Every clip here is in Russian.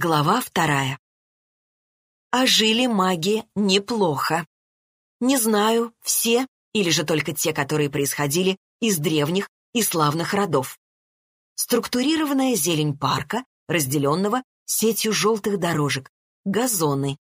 Глава вторая. А жили маги неплохо. Не знаю, все или же только те, которые происходили из древних и славных родов. Структурированная зелень парка, разделенного сетью желтых дорожек, газоны,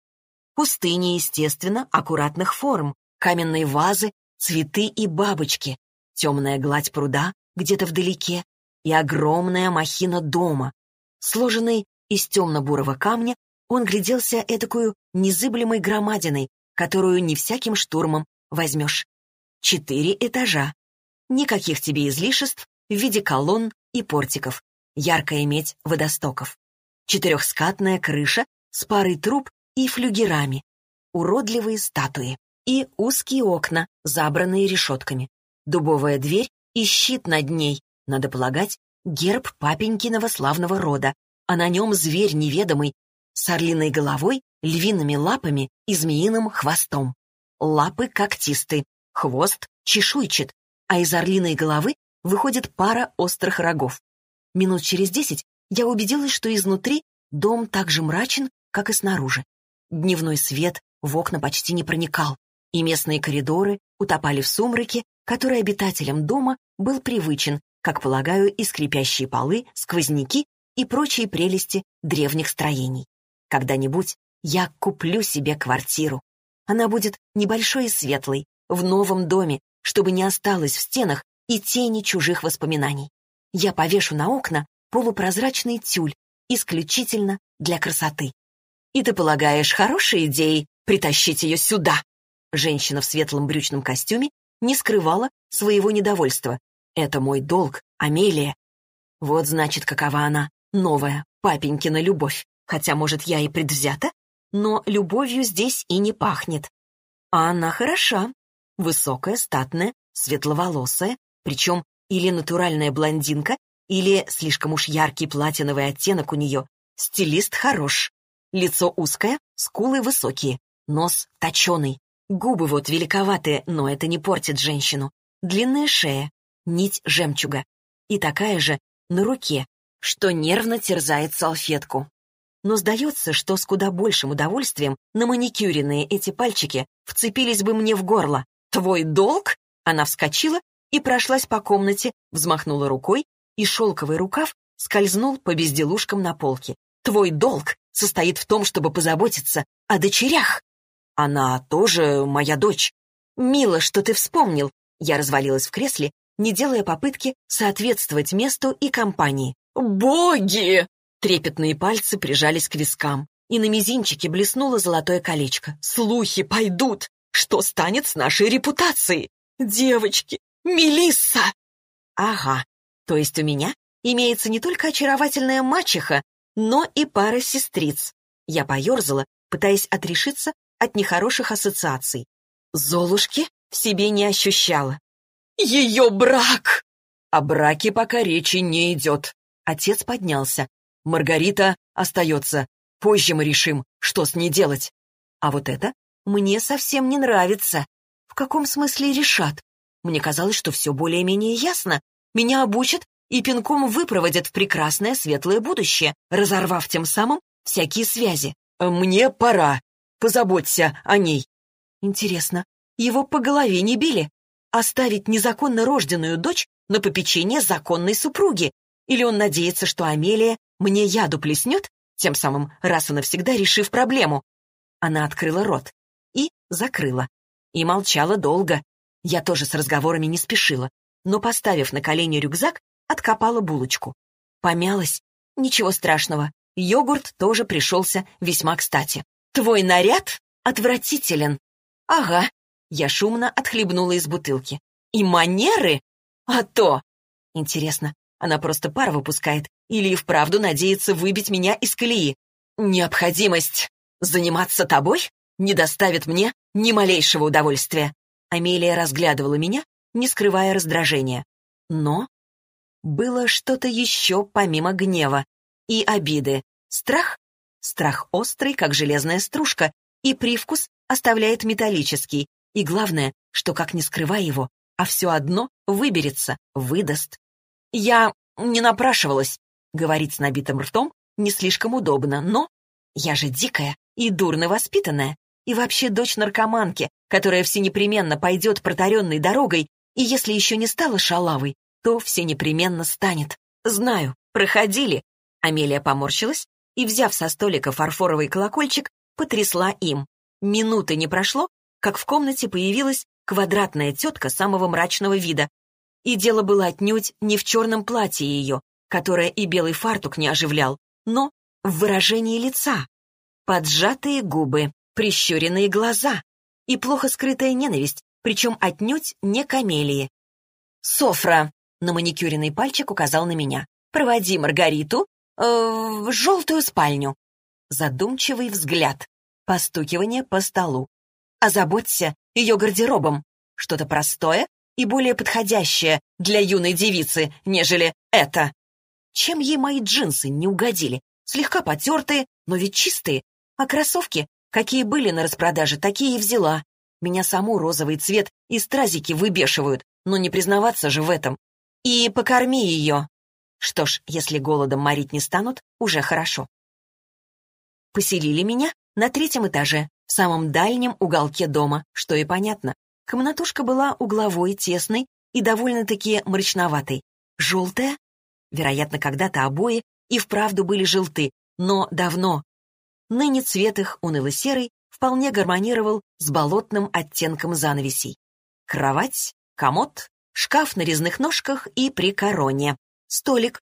пустыни, естественно, аккуратных форм, каменные вазы, цветы и бабочки, темная гладь пруда где-то вдалеке и огромная махина дома, сложенной из темно-бурого камня он гляделся этакую незыблемой громадиной, которую не всяким штурмом возьмешь. Четыре этажа. Никаких тебе излишеств в виде колонн и портиков. Яркая медь водостоков. Четырехскатная крыша с парой труб и флюгерами. Уродливые статуи. И узкие окна, забранные решетками. Дубовая дверь и щит над ней, надо полагать, герб папенькиного славного рода, а на нем зверь неведомый, с орлиной головой, львиными лапами и змеиным хвостом. Лапы когтисты, хвост чешуйчат, а из орлиной головы выходит пара острых рогов. Минут через десять я убедилась, что изнутри дом так же мрачен, как и снаружи. Дневной свет в окна почти не проникал, и местные коридоры утопали в сумраке, который обитателям дома был привычен, как полагаю, и скрипящие полы, сквозняки и прочие прелести древних строений. Когда-нибудь я куплю себе квартиру. Она будет небольшой и светлой, в новом доме, чтобы не осталось в стенах и тени чужих воспоминаний. Я повешу на окна полупрозрачный тюль, исключительно для красоты. И ты полагаешь, хорошей идеей притащить ее сюда? Женщина в светлом брючном костюме не скрывала своего недовольства. Это мой долг, Амелия. Вот значит, какова она, новая папенькина любовь. Хотя, может, я и предвзята, но любовью здесь и не пахнет. А она хороша. Высокая, статная, светловолосая, причем или натуральная блондинка, или слишком уж яркий платиновый оттенок у нее. Стилист хорош. Лицо узкое, скулы высокие, нос точеный. Губы вот великоватые, но это не портит женщину. Длинная шея, нить жемчуга. И такая же на руке, что нервно терзает салфетку. Но сдается, что с куда большим удовольствием на маникюренные эти пальчики вцепились бы мне в горло. «Твой долг?» Она вскочила и прошлась по комнате, взмахнула рукой, и шелковый рукав скользнул по безделушкам на полке. «Твой долг состоит в том, чтобы позаботиться о дочерях!» «Она тоже моя дочь!» «Мило, что ты вспомнил!» Я развалилась в кресле, не делая попытки соответствовать месту и компании. «Боги!» Трепетные пальцы прижались к вискам, и на мизинчике блеснуло золотое колечко. «Слухи пойдут! Что станет с нашей репутацией? Девочки! Мелисса!» «Ага, то есть у меня имеется не только очаровательная мачеха, но и пара сестриц». Я поерзала, пытаясь отрешиться от нехороших ассоциаций. Золушки в себе не ощущала. «Ее брак!» «О браке пока речи не идет», Отец поднялся. «Маргарита остается. Позже мы решим, что с ней делать». А вот это мне совсем не нравится. В каком смысле решат? Мне казалось, что все более-менее ясно. Меня обучат и пинком выпроводят в прекрасное светлое будущее, разорвав тем самым всякие связи. «Мне пора. Позаботься о ней». Интересно, его по голове не били? Оставить незаконно рожденную дочь на попечение законной супруги? Или он надеется, что Амелия мне яду плеснет, тем самым раз и навсегда решив проблему? Она открыла рот и закрыла. И молчала долго. Я тоже с разговорами не спешила, но, поставив на колени рюкзак, откопала булочку. Помялась. Ничего страшного. Йогурт тоже пришелся весьма кстати. «Твой наряд отвратителен». «Ага». Я шумно отхлебнула из бутылки. «И манеры? А то!» Интересно, она просто пар выпускает или и вправду надеется выбить меня из колеи. Необходимость заниматься тобой не доставит мне ни малейшего удовольствия. Амелия разглядывала меня, не скрывая раздражения. Но было что-то еще помимо гнева и обиды. Страх? Страх острый, как железная стружка, и привкус оставляет металлический. И главное, что как не скрывай его, а все одно выберется, выдаст. «Я не напрашивалась», — говорить с набитым ртом не слишком удобно, но... Я же дикая и дурно воспитанная. И вообще дочь наркоманки, которая всенепременно пойдет протаренной дорогой, и если еще не стала шалавой, то все непременно станет. Знаю, проходили. Амелия поморщилась и, взяв со столика фарфоровый колокольчик, потрясла им. Минуты не прошло, как в комнате появилась квадратная тетка самого мрачного вида. И дело было отнюдь не в черном платье ее, которое и белый фартук не оживлял, но в выражении лица. Поджатые губы, прищуренные глаза и плохо скрытая ненависть, причем отнюдь не камелии. «Софра!» — на маникюренный пальчик указал на меня. «Проводи Маргариту э, в желтую спальню». Задумчивый взгляд, постукивание по столу. Озаботься ее гардеробом. Что-то простое и более подходящее для юной девицы, нежели это. Чем ей мои джинсы не угодили? Слегка потертые, но ведь чистые. А кроссовки, какие были на распродаже, такие и взяла. Меня саму розовый цвет и стразики выбешивают, но не признаваться же в этом. И покорми ее. Что ж, если голодом морить не станут, уже хорошо. Поселили меня на третьем этаже, в самом дальнем уголке дома, что и понятно. Комнатушка была угловой, тесной и довольно-таки мрачноватой. Желтая? Вероятно, когда-то обои и вправду были желты, но давно. Ныне цвет их, уныло-серый, вполне гармонировал с болотным оттенком занавесей. Кровать, комод, шкаф на резных ножках и при короне, столик,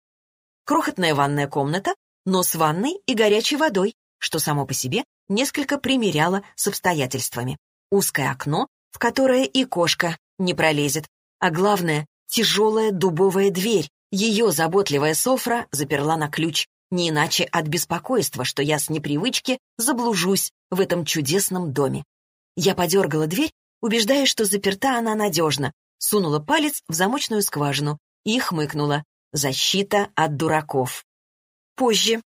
крохотная ванная комната, но с ванной и горячей водой, что само по себе несколько примеряло с обстоятельствами. Узкое окно, в которое и кошка не пролезет, а главное — тяжелая дубовая дверь. Ее заботливая Софра заперла на ключ, не иначе от беспокойства, что я с непривычки заблужусь в этом чудесном доме. Я подергала дверь, убеждаясь, что заперта она надежно, сунула палец в замочную скважину и хмыкнула. Защита от дураков. Позже,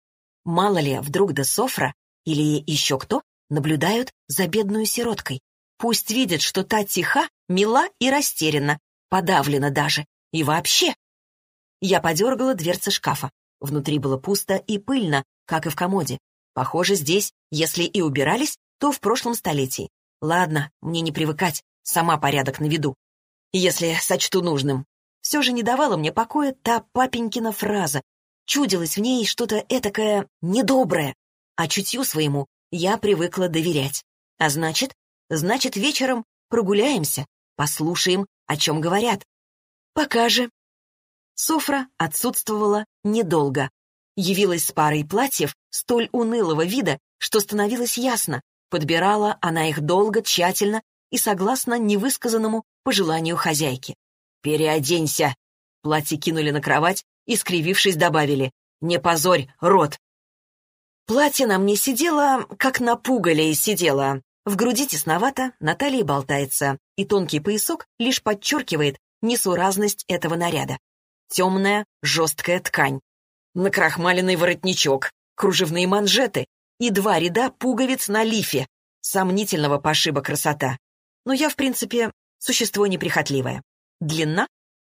мало ли, вдруг да Софра или еще кто наблюдают за бедную сироткой. Пусть видят, что та тиха, мила и растеряна, подавлена даже. И вообще. Я подергала дверцы шкафа. Внутри было пусто и пыльно, как и в комоде. Похоже, здесь, если и убирались, то в прошлом столетии. Ладно, мне не привыкать, сама порядок наведу. Если сочту нужным. Все же не давала мне покоя та папенькина фраза. Чудилось в ней что-то этакое недоброе. А чутью своему я привыкла доверять. А значит, значит, вечером прогуляемся, послушаем, о чем говорят. Пока же Софра отсутствовала недолго. Явилась с парой платьев столь унылого вида, что становилось ясно, подбирала она их долго, тщательно и согласно невысказанному пожеланию хозяйки. «Переоденься!» Платье кинули на кровать и, скривившись, добавили «Не позорь, рот!» Платье на мне сидело, как на пугале сидело. В груди тесновато, на талии болтается, и тонкий поясок лишь подчеркивает несуразность этого наряда темная, жесткая ткань. Накрахмаленный воротничок, кружевные манжеты и два ряда пуговиц на лифе. Сомнительного пошиба красота. Но я, в принципе, существо неприхотливое. Длина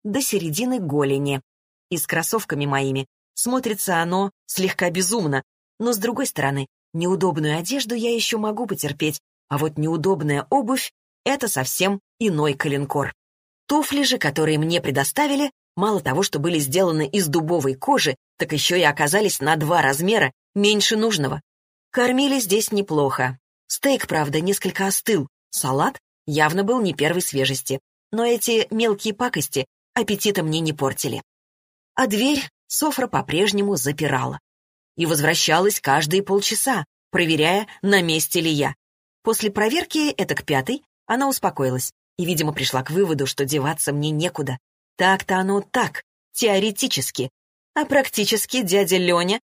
до середины голени. И с кроссовками моими смотрится оно слегка безумно, но, с другой стороны, неудобную одежду я еще могу потерпеть, а вот неудобная обувь — это совсем иной коленкор. Туфли же, которые мне предоставили, Мало того, что были сделаны из дубовой кожи, так еще и оказались на два размера меньше нужного. Кормили здесь неплохо. Стейк, правда, несколько остыл. Салат явно был не первой свежести. Но эти мелкие пакости аппетита мне не портили. А дверь Софра по-прежнему запирала. И возвращалась каждые полчаса, проверяя, на месте ли я. После проверки, это к пятой, она успокоилась и, видимо, пришла к выводу, что деваться мне некуда. Так-то оно так, теоретически. А практически дядя Леня,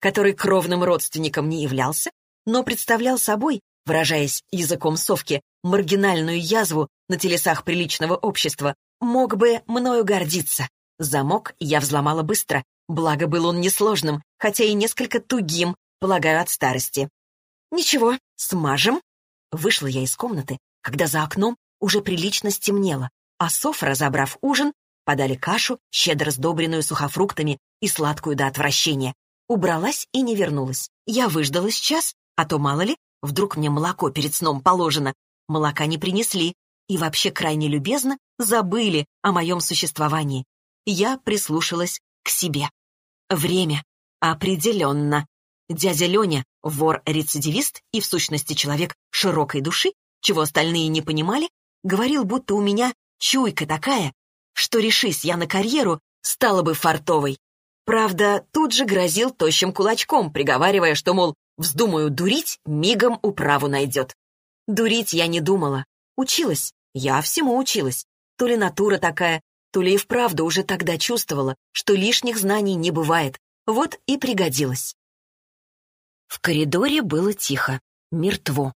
который кровным родственником не являлся, но представлял собой, выражаясь языком совки, маргинальную язву на телесах приличного общества, мог бы мною гордиться. Замок я взломала быстро, благо был он несложным, хотя и несколько тугим, полагаю, от старости. «Ничего, смажем». Вышла я из комнаты, когда за окном уже прилично стемнело, а Софра, забрав ужин, подали кашу, щедро сдобренную сухофруктами и сладкую до отвращения. Убралась и не вернулась. Я выждала час, а то, мало ли, вдруг мне молоко перед сном положено. Молока не принесли. И вообще крайне любезно забыли о моем существовании. Я прислушалась к себе. Время. Определенно. Дядя Леня — вор-рецидивист и, в сущности, человек широкой души, чего остальные не понимали, говорил, будто у меня чуйка такая, что, решись я на карьеру, стала бы фартовой. Правда, тут же грозил тощим кулачком, приговаривая, что, мол, вздумаю дурить, мигом управу найдет. Дурить я не думала. Училась. Я всему училась. То ли натура такая, то ли и вправду уже тогда чувствовала, что лишних знаний не бывает. Вот и пригодилась. В коридоре было тихо, мертво.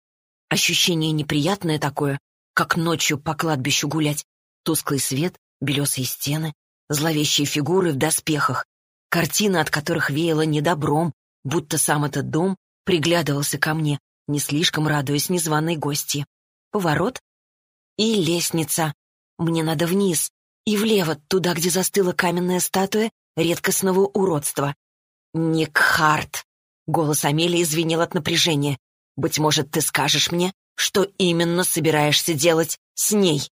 Ощущение неприятное такое, как ночью по кладбищу гулять. Тусклый свет, белесые стены, зловещие фигуры в доспехах, картины, от которых веяло недобром, будто сам этот дом приглядывался ко мне, не слишком радуясь незваной гости. Поворот и лестница. Мне надо вниз и влево, туда, где застыла каменная статуя редкостного уродства. «Ник Харт!» — голос Амелии звенел от напряжения. «Быть может, ты скажешь мне, что именно собираешься делать с ней?»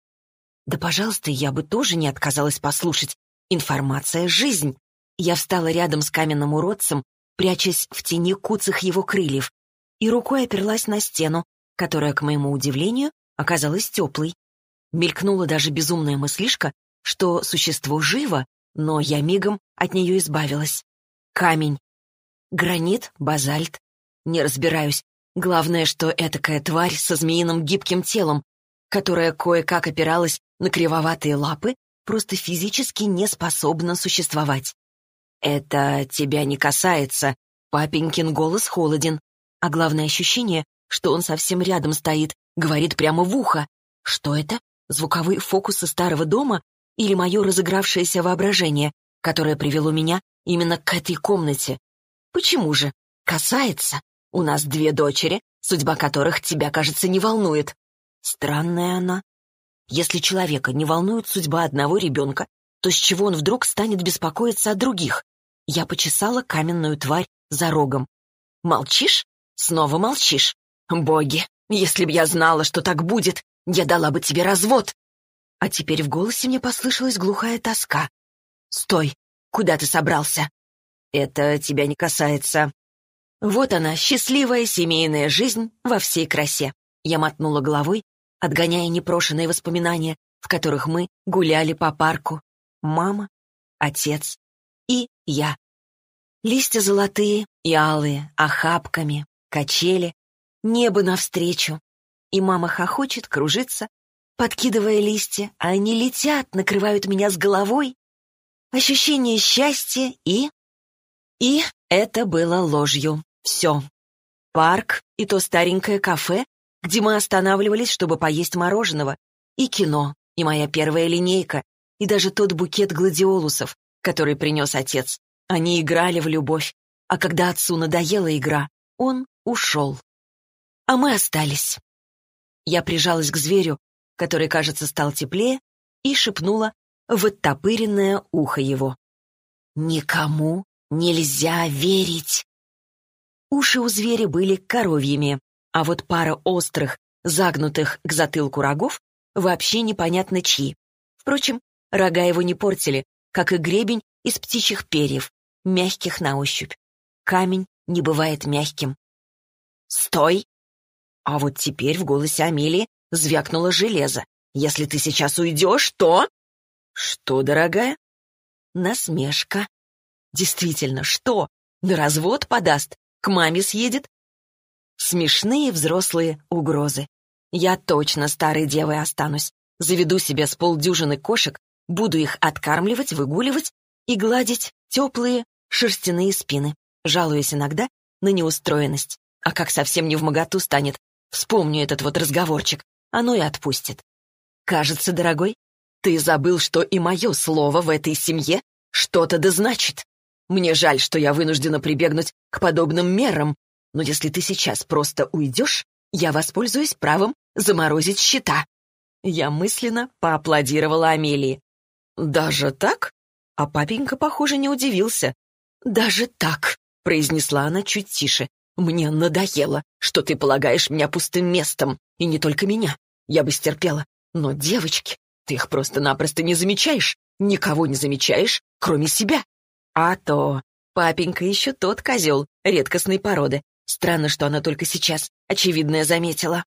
Да, пожалуйста, я бы тоже не отказалась послушать. Информация — жизнь. Я встала рядом с каменным уродцем, прячась в тени куцых его крыльев, и рукой оперлась на стену, которая, к моему удивлению, оказалась теплой. Мелькнула даже безумная мыслишка, что существо живо, но я мигом от нее избавилась. Камень. Гранит, базальт. Не разбираюсь. Главное, что этакая тварь со змеиным гибким телом, которая кое-как опиралась на кривоватые лапы, просто физически не способна существовать. «Это тебя не касается», — папенькин голос холоден, а главное ощущение, что он совсем рядом стоит, говорит прямо в ухо. Что это? Звуковые фокусы старого дома или мое разыгравшееся воображение, которое привело меня именно к этой комнате? Почему же? Касается. У нас две дочери, судьба которых тебя, кажется, не волнует. Странная она. Если человека не волнует судьба одного ребенка, то с чего он вдруг станет беспокоиться о других? Я почесала каменную тварь за рогом. «Молчишь? Снова молчишь? Боги, если б я знала, что так будет, я дала бы тебе развод!» А теперь в голосе мне послышалась глухая тоска. «Стой! Куда ты собрался?» «Это тебя не касается». Вот она, счастливая семейная жизнь во всей красе. Я мотнула головой отгоняя непрошенные воспоминания, в которых мы гуляли по парку. Мама, отец и я. Листья золотые и алые, охапками, качели, небо навстречу. И мама хохочет, кружится, подкидывая листья, а они летят, накрывают меня с головой. Ощущение счастья и... И это было ложью. Все. Парк и то старенькое кафе, где мы останавливались, чтобы поесть мороженого, и кино, и моя первая линейка, и даже тот букет гладиолусов, который принес отец. Они играли в любовь, а когда отцу надоела игра, он ушел. А мы остались. Я прижалась к зверю, который, кажется, стал теплее, и шепнула в оттопыренное ухо его. «Никому нельзя верить!» Уши у зверя были коровьими, а вот пара острых, загнутых к затылку рогов вообще непонятно чьи. Впрочем, рога его не портили, как и гребень из птичьих перьев, мягких на ощупь. Камень не бывает мягким. «Стой!» А вот теперь в голосе Амелии звякнуло железо. «Если ты сейчас уйдешь, то...» «Что, дорогая?» Насмешка. «Действительно, что? На развод подаст? К маме съедет? Смешные взрослые угрозы. Я точно старой девой останусь. Заведу себе с полдюжины кошек, буду их откармливать, выгуливать и гладить теплые шерстяные спины, жалуясь иногда на неустроенность. А как совсем не в моготу станет, вспомню этот вот разговорчик, оно и отпустит. Кажется, дорогой, ты забыл, что и мое слово в этой семье что-то да значит. Мне жаль, что я вынуждена прибегнуть к подобным мерам, но если ты сейчас просто уйдешь, я воспользуюсь правом заморозить счета». Я мысленно поаплодировала Амелии. «Даже так?» А папенька, похоже, не удивился. «Даже так?» произнесла она чуть тише. «Мне надоело, что ты полагаешь меня пустым местом, и не только меня. Я бы стерпела. Но девочки, ты их просто-напросто не замечаешь, никого не замечаешь, кроме себя. А то папенька еще тот козел редкостной породы. Странно, что она только сейчас очевидное заметила.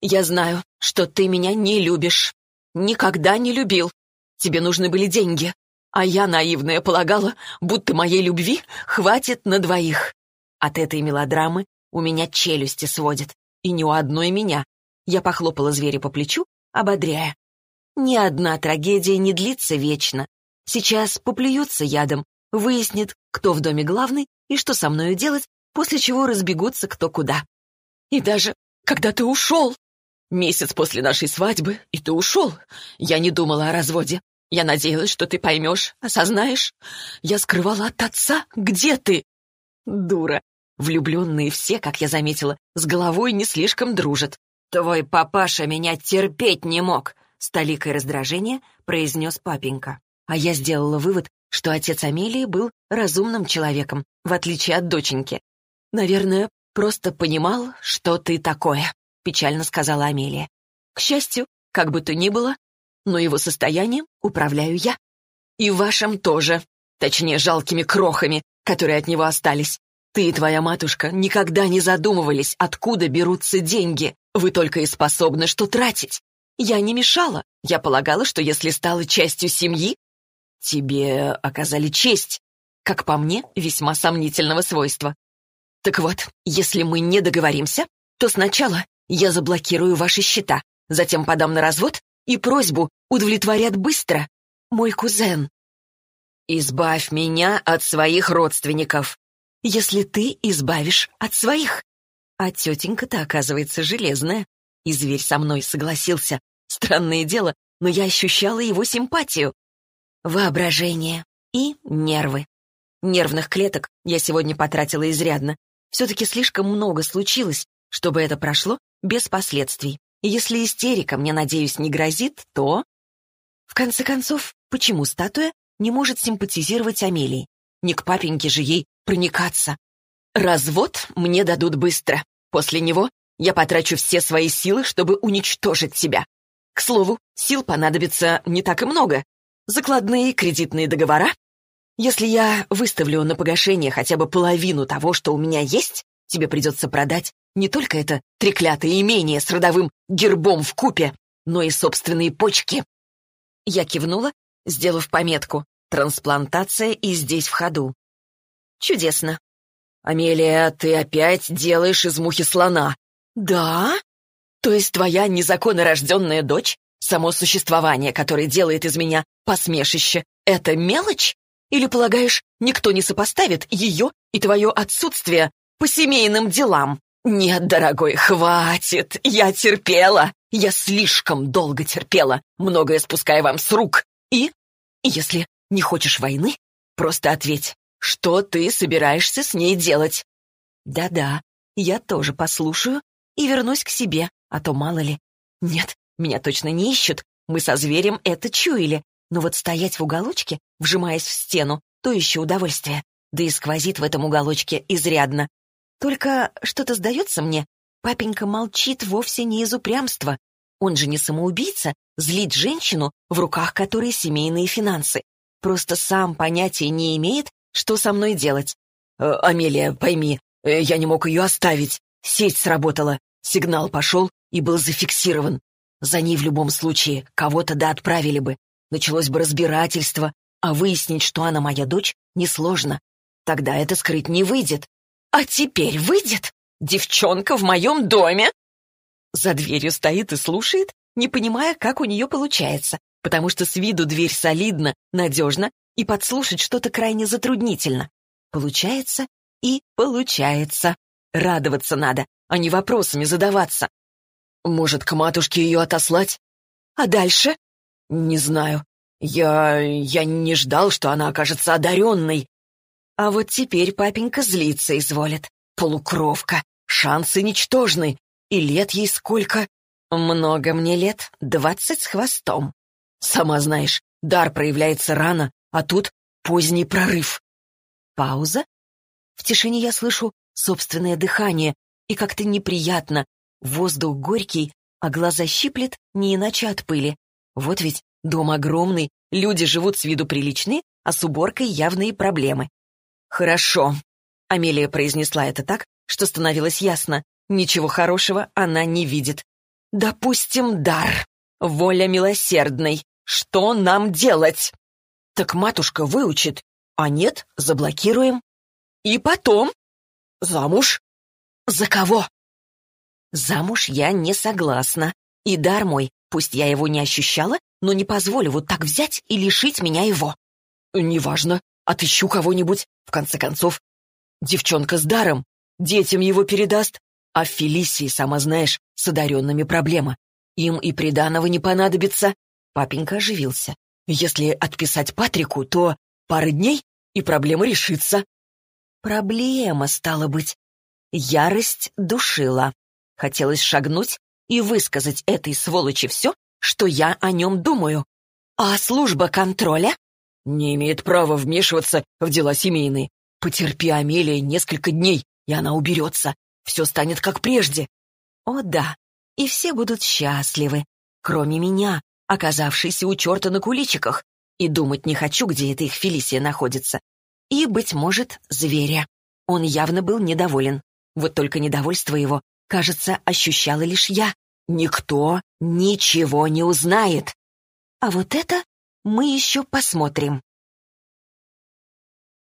Я знаю, что ты меня не любишь. Никогда не любил. Тебе нужны были деньги. А я, наивная, полагала, будто моей любви хватит на двоих. От этой мелодрамы у меня челюсти сводит. И не у одной меня. Я похлопала зверя по плечу, ободряя. Ни одна трагедия не длится вечно. Сейчас поплюются ядом, выяснит, кто в доме главный и что со мною делать, после чего разбегутся кто куда. И даже когда ты ушел, месяц после нашей свадьбы, и ты ушел, я не думала о разводе. Я надеялась, что ты поймешь, осознаешь. Я скрывала от отца, где ты? Дура. Влюбленные все, как я заметила, с головой не слишком дружат. Твой папаша меня терпеть не мог, с толикой раздражения произнес папенька. А я сделала вывод, что отец Амелии был разумным человеком, в отличие от доченьки. «Наверное, просто понимал, что ты такое», — печально сказала Амелия. «К счастью, как бы то ни было, но его состоянием управляю я. И вашим тоже, точнее, жалкими крохами, которые от него остались. Ты и твоя матушка никогда не задумывались, откуда берутся деньги. Вы только и способны что тратить. Я не мешала. Я полагала, что если стала частью семьи, тебе оказали честь. Как по мне, весьма сомнительного свойства. Так вот, если мы не договоримся, то сначала я заблокирую ваши счета, затем подам на развод и просьбу удовлетворят быстро. Мой кузен. Избавь меня от своих родственников. Если ты избавишь от своих. А тетенька-то, оказывается, железная. И зверь со мной согласился. Странное дело, но я ощущала его симпатию. Воображение и нервы. Нервных клеток я сегодня потратила изрядно. Все-таки слишком много случилось, чтобы это прошло без последствий. Если истерика мне, надеюсь, не грозит, то... В конце концов, почему статуя не может симпатизировать Амелии? Не к папеньке же ей проникаться. Развод мне дадут быстро. После него я потрачу все свои силы, чтобы уничтожить себя. К слову, сил понадобится не так и много. Закладные кредитные договора. Если я выставлю на погашение хотя бы половину того, что у меня есть, тебе придется продать не только это треклятое имение с родовым гербом в купе, но и собственные почки. Я кивнула, сделав пометку «Трансплантация и здесь в ходу». Чудесно. «Амелия, ты опять делаешь из мухи слона». «Да? То есть твоя незаконно рожденная дочь, само существование, которое делает из меня посмешище, это мелочь? Или, полагаешь, никто не сопоставит ее и твое отсутствие по семейным делам?» «Нет, дорогой, хватит! Я терпела! Я слишком долго терпела, многое спуская вам с рук. И, если не хочешь войны, просто ответь, что ты собираешься с ней делать?» «Да-да, я тоже послушаю и вернусь к себе, а то мало ли. Нет, меня точно не ищут, мы со зверем это чуяли, но вот стоять в уголочке, вжимаясь в стену, то еще удовольствие. Да и сквозит в этом уголочке изрядно. Только что-то сдается мне, папенька молчит вовсе не из упрямства. Он же не самоубийца, злить женщину, в руках которой семейные финансы. Просто сам понятия не имеет, что со мной делать. «Э, «Амелия, пойми, э, я не мог ее оставить. Сеть сработала, сигнал пошел и был зафиксирован. За ней в любом случае кого-то да отправили бы. Началось бы разбирательство, а выяснить, что она моя дочь, несложно. Тогда это скрыть не выйдет. А теперь выйдет? Девчонка в моем доме? За дверью стоит и слушает, не понимая, как у нее получается, потому что с виду дверь солидна, надежна, и подслушать что-то крайне затруднительно. Получается и получается. Радоваться надо, а не вопросами задаваться. Может, к матушке ее отослать? А дальше? Не знаю. Я... я не ждал, что она окажется одаренной. А вот теперь папенька злиться изволит. Полукровка. Шансы ничтожны. И лет ей сколько? Много мне лет. Двадцать с хвостом. Сама знаешь, дар проявляется рано, а тут поздний прорыв. Пауза. В тишине я слышу собственное дыхание, и как-то неприятно. Воздух горький, а глаза щиплет не иначе от пыли. Вот ведь дом огромный, люди живут с виду приличны, а с уборкой явные проблемы. «Хорошо», — Амелия произнесла это так, что становилось ясно. Ничего хорошего она не видит. «Допустим, дар. Воля милосердной. Что нам делать?» «Так матушка выучит. А нет, заблокируем. И потом? Замуж. За кого? Замуж я не согласна. И дар мой, пусть я его не ощущала, но не позволю вот так взять и лишить меня его. Неважно, отыщу кого-нибудь. В конце концов, девчонка с даром. Детям его передаст. А Фелисии, сама знаешь, с одаренными проблема. Им и приданого не понадобится. Папенька оживился. Если отписать Патрику, то пары дней, и проблема решится. Проблема, стала быть. Ярость душила. Хотелось шагнуть и высказать этой сволочи все, что я о нем думаю. А служба контроля? Не имеет права вмешиваться в дела семейные. Потерпи, Амелия, несколько дней, и она уберется. Все станет как прежде. О да, и все будут счастливы, кроме меня, оказавшейся у черта на куличиках. И думать не хочу, где эта их Фелисия находится. И, быть может, зверя. Он явно был недоволен. Вот только недовольство его, кажется, ощущала лишь я. Никто ничего не узнает. А вот это мы еще посмотрим.